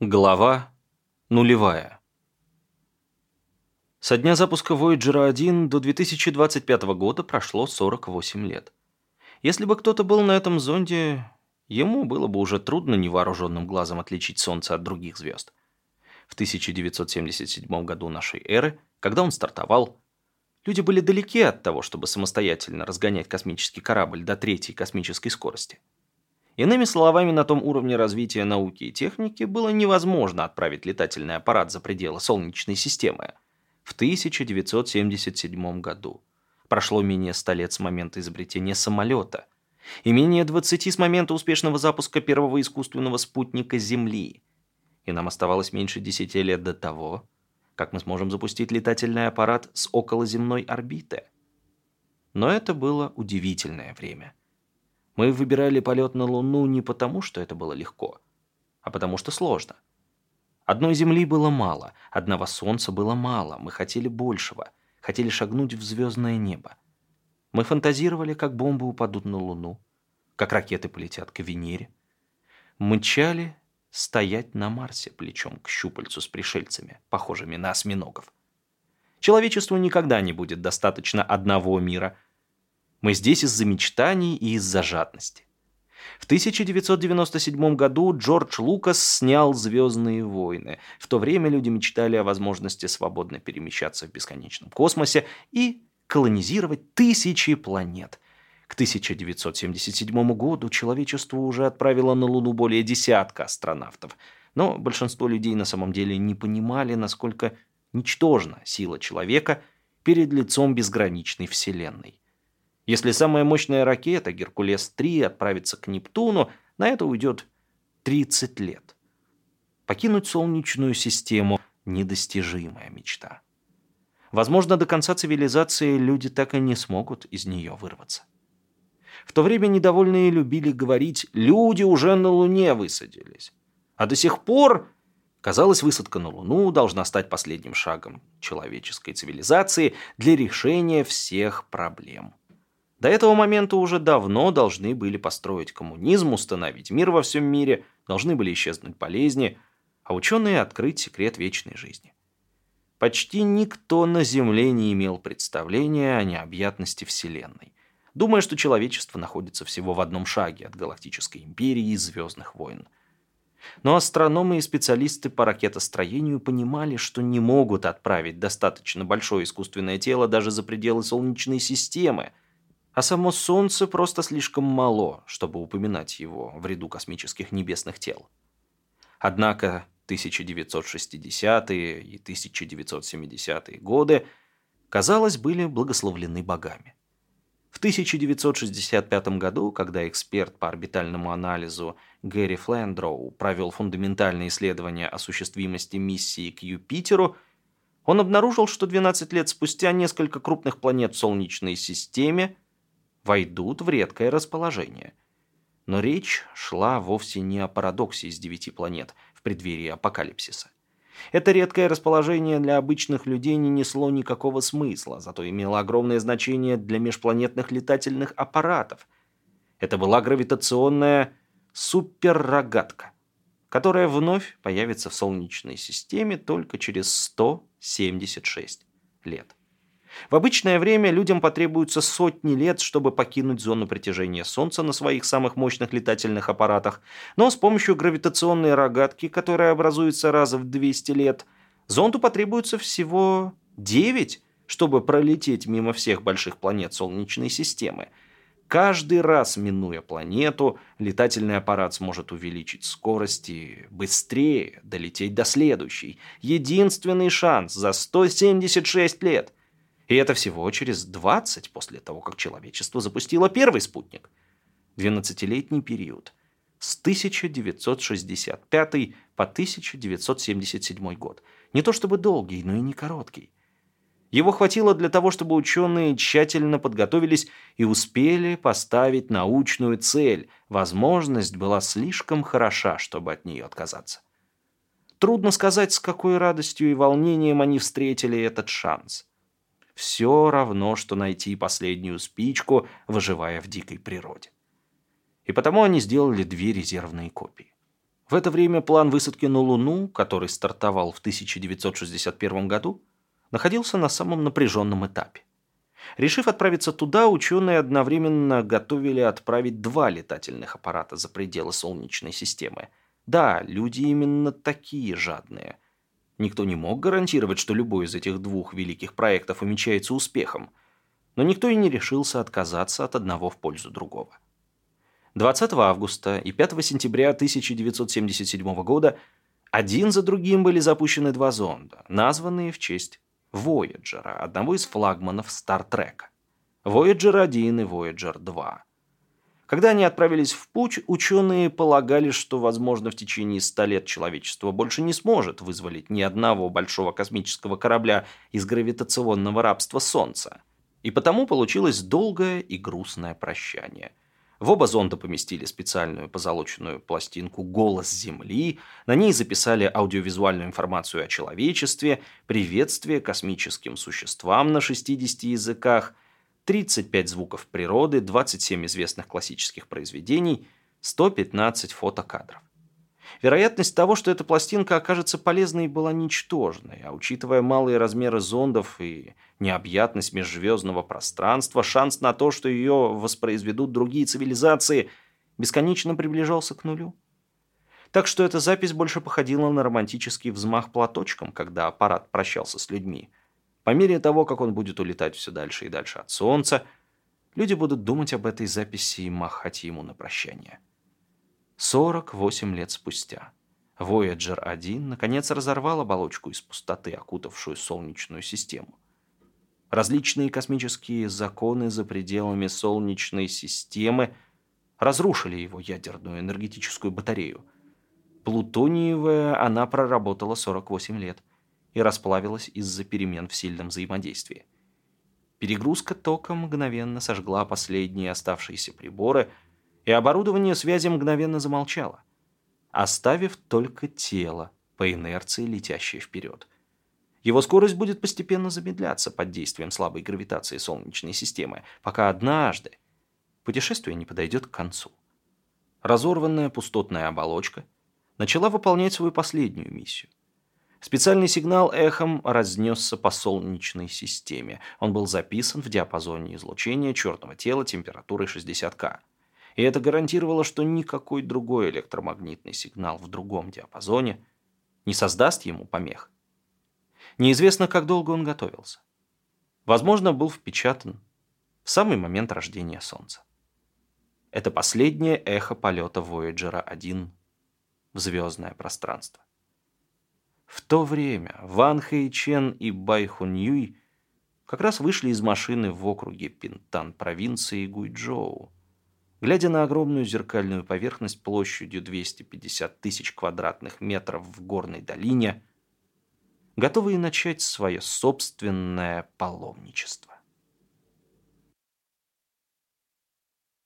Глава нулевая. Со дня запуска Voyager 1 до 2025 года прошло 48 лет. Если бы кто-то был на этом зонде, ему было бы уже трудно невооруженным глазом отличить Солнце от других звезд. В 1977 году нашей эры, когда он стартовал, люди были далеки от того, чтобы самостоятельно разгонять космический корабль до третьей космической скорости – Иными словами, на том уровне развития науки и техники было невозможно отправить летательный аппарат за пределы Солнечной системы. В 1977 году. Прошло менее 100 лет с момента изобретения самолета. И менее 20 с момента успешного запуска первого искусственного спутника Земли. И нам оставалось меньше 10 лет до того, как мы сможем запустить летательный аппарат с околоземной орбиты. Но это было удивительное время – мы выбирали полет на Луну не потому, что это было легко, а потому что сложно. Одной Земли было мало, одного Солнца было мало, мы хотели большего, хотели шагнуть в звездное небо. Мы фантазировали, как бомбы упадут на Луну, как ракеты полетят к Венере. Мчали стоять на Марсе плечом к щупальцу с пришельцами, похожими на осьминогов. Человечеству никогда не будет достаточно одного мира – мы здесь из-за мечтаний и из-за жадности. В 1997 году Джордж Лукас снял «Звездные войны». В то время люди мечтали о возможности свободно перемещаться в бесконечном космосе и колонизировать тысячи планет. К 1977 году человечество уже отправило на Луну более десятка астронавтов. Но большинство людей на самом деле не понимали, насколько ничтожна сила человека перед лицом безграничной Вселенной. Если самая мощная ракета «Геркулес-3» отправится к Нептуну, на это уйдет 30 лет. Покинуть Солнечную систему – недостижимая мечта. Возможно, до конца цивилизации люди так и не смогут из нее вырваться. В то время недовольные любили говорить «люди уже на Луне высадились». А до сих пор, казалось, высадка на Луну должна стать последним шагом человеческой цивилизации для решения всех проблем. До этого момента уже давно должны были построить коммунизм, установить мир во всем мире, должны были исчезнуть болезни, а ученые открыть секрет вечной жизни. Почти никто на Земле не имел представления о необъятности Вселенной, думая, что человечество находится всего в одном шаге от галактической империи и звездных войн. Но астрономы и специалисты по ракетостроению понимали, что не могут отправить достаточно большое искусственное тело даже за пределы Солнечной системы – а само Солнце просто слишком мало, чтобы упоминать его в ряду космических небесных тел. Однако 1960-е и 1970-е годы, казалось, были благословлены богами. В 1965 году, когда эксперт по орбитальному анализу Гэри Флендроу провел фундаментальные исследования осуществимости миссии к Юпитеру, он обнаружил, что 12 лет спустя несколько крупных планет в Солнечной системе войдут в редкое расположение. Но речь шла вовсе не о парадоксе из девяти планет в преддверии апокалипсиса. Это редкое расположение для обычных людей не несло никакого смысла, зато имело огромное значение для межпланетных летательных аппаратов. Это была гравитационная суперрогатка, которая вновь появится в Солнечной системе только через 176 лет. В обычное время людям потребуется сотни лет, чтобы покинуть зону притяжения Солнца на своих самых мощных летательных аппаратах, но с помощью гравитационной рогатки, которая образуется раз в 200 лет, зонду потребуется всего 9, чтобы пролететь мимо всех больших планет Солнечной системы. Каждый раз, минуя планету, летательный аппарат сможет увеличить скорость и быстрее долететь до следующей. Единственный шанс за 176 лет. И это всего через 20 после того, как человечество запустило первый спутник. 12-летний период. С 1965 по 1977 год. Не то чтобы долгий, но и не короткий. Его хватило для того, чтобы ученые тщательно подготовились и успели поставить научную цель. Возможность была слишком хороша, чтобы от нее отказаться. Трудно сказать, с какой радостью и волнением они встретили этот шанс все равно, что найти последнюю спичку, выживая в дикой природе. И потому они сделали две резервные копии. В это время план высадки на Луну, который стартовал в 1961 году, находился на самом напряженном этапе. Решив отправиться туда, ученые одновременно готовили отправить два летательных аппарата за пределы Солнечной системы. Да, люди именно такие жадные. Никто не мог гарантировать, что любой из этих двух великих проектов умечается успехом, но никто и не решился отказаться от одного в пользу другого. 20 августа и 5 сентября 1977 года один за другим были запущены два зонда, названные в честь Voyager, одного из флагманов Стартрека. Voyager 1 и Voyager 2. Когда они отправились в путь, ученые полагали, что, возможно, в течение ста лет человечество больше не сможет вызволить ни одного большого космического корабля из гравитационного рабства Солнца. И потому получилось долгое и грустное прощание – в оба зонда поместили специальную позолоченную пластинку «Голос Земли», на ней записали аудиовизуальную информацию о человечестве, приветствие космическим существам на 60 языках, 35 звуков природы, 27 известных классических произведений, 115 фотокадров. Вероятность того, что эта пластинка окажется полезной, была ничтожной, а учитывая малые размеры зондов и необъятность межзвездного пространства, шанс на то, что ее воспроизведут другие цивилизации, бесконечно приближался к нулю. Так что эта запись больше походила на романтический взмах платочком, когда аппарат прощался с людьми. По мере того, как он будет улетать все дальше и дальше от Солнца, люди будут думать об этой записи и махать ему на прощание. 48 лет спустя. Voyager 1 наконец разорвал оболочку из пустоты, окутавшую Солнечную систему. Различные космические законы за пределами Солнечной системы разрушили его ядерную энергетическую батарею. Плутониевая она проработала 48 лет и расплавилась из-за перемен в сильном взаимодействии. Перегрузка тока мгновенно сожгла последние оставшиеся приборы – и оборудование связи мгновенно замолчало, оставив только тело, по инерции летящее вперед. Его скорость будет постепенно замедляться под действием слабой гравитации Солнечной системы, пока однажды путешествие не подойдет к концу. Разорванная пустотная оболочка начала выполнять свою последнюю миссию. Специальный сигнал эхом разнесся по Солнечной системе. Он был записан в диапазоне излучения черного тела температурой 60 К и это гарантировало, что никакой другой электромагнитный сигнал в другом диапазоне не создаст ему помех. Неизвестно, как долго он готовился. Возможно, был впечатан в самый момент рождения Солнца. Это последнее эхо полета Voyager 1 в звездное пространство. В то время Ван Хэйчен и Бай Хуньюй как раз вышли из машины в округе Пинтан провинции Гуйчжоу, Глядя на огромную зеркальную поверхность площадью 250 тысяч квадратных метров в горной долине, готовые начать свое собственное паломничество.